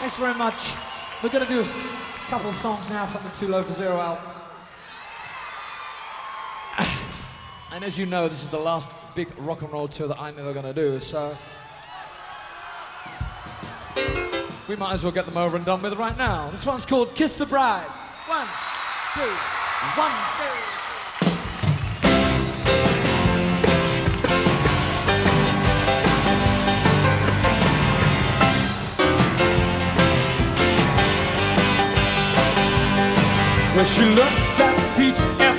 Thanks very much. We're going to do a couple of songs now from the Too Low for Zero album. And as you know, this is the last big rock and roll tour that I'm ever going to do, so we might as well get them over and done with right now. This one's called Kiss the Bride. One, two, one, two. She looked at Peach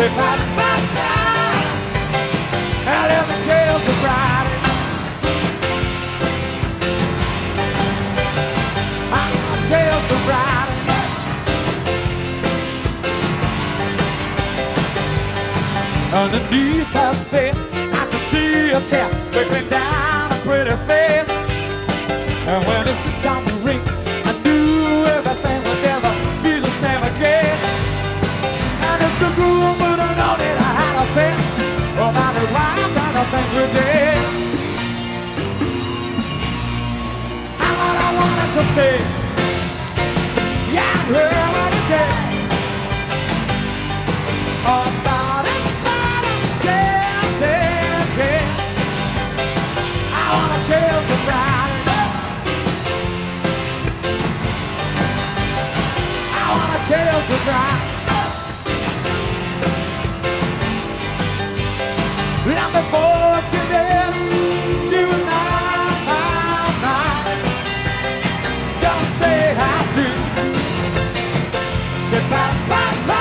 Say bye, bye, bye. I never killed the bride. I killed the bride. Underneath her face, I could see a tear trickling down her pretty face. And when it slipped the ring, The things. And what I wanted to say, yeah, Say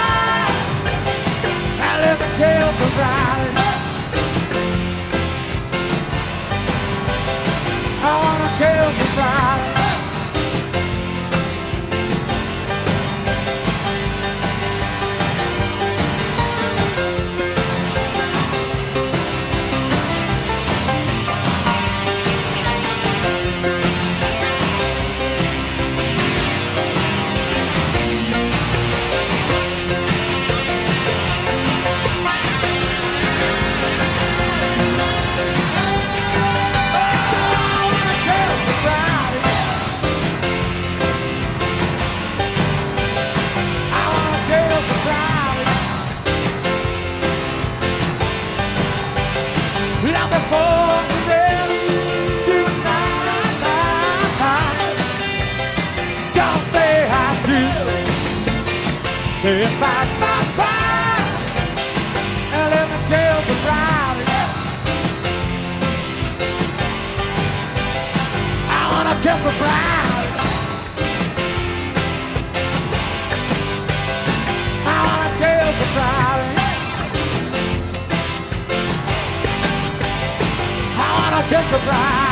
Say bye, bye, bye, and kill bride. I wanna bride. I wanna kill the bride. I wanna kiss the bride.